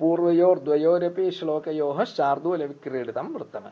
പൂർവയോർ ദ്വയോരപി ശ്ലോകയോ ശാർദൂലവിക്രീഡിതം വൃത്തം